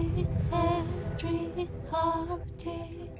street, a street party.